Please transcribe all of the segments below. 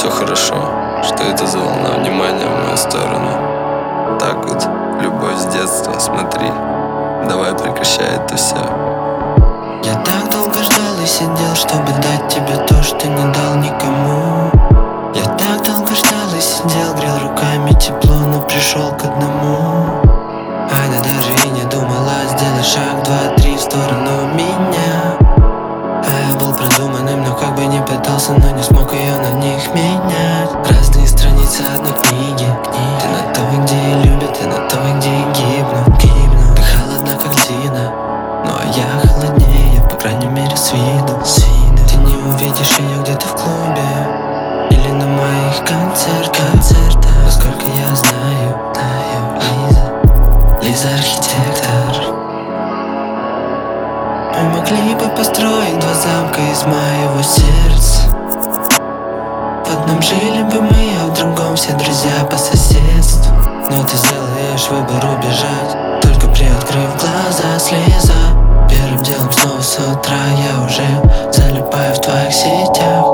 все хорошо, что это за волна внимания в мою сторону. Так вот, любовь с детства, смотри, давай прекращай это все. Я так долго ждал и сидел, чтобы дать тебе то, что не дал никому. Я так долго ждал и сидел, грел руками тепло, но пришел к одному. Ее на них менять. Разные страницы одной книги. Ты на той, где и любят, ты на той, где и гибнут, гибнут. Ты холодна, как льдина, ну а я холоднее, по крайней мере с виду. С виду. Ты не увидишь ее где-то в клубе или на моих концертах. концертах. Насколько я знаю, знаю, Лиза, Лиза архитектор. Мы могли бы построить два замка из моего сердца Одном жили бы мы, а в другом все друзья по соседству. Но ты сделаешь выбор убежать. Только приоткрыв глаза, слеза. Первым делом снова с утра я уже залипаю в твоих сетях.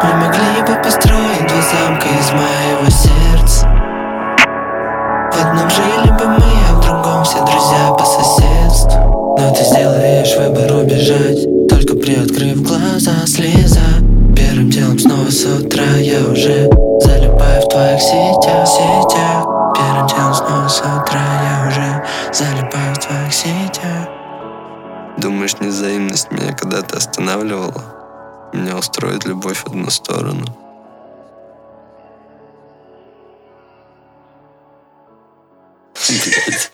Мы могли бы построить два замка из моего сердца. В одном жили бы мы, а в другом все друзья по соседству. Но ты сделаешь выбор убежать. Только приоткрыв глаза, слеза я уже залипаю в твоих сетях, сетях Передел снова с утра, я уже залипаю в твоих сетях Думаешь, незаимность меня когда-то останавливала? Меня устроит любовь в одну сторону – Блять.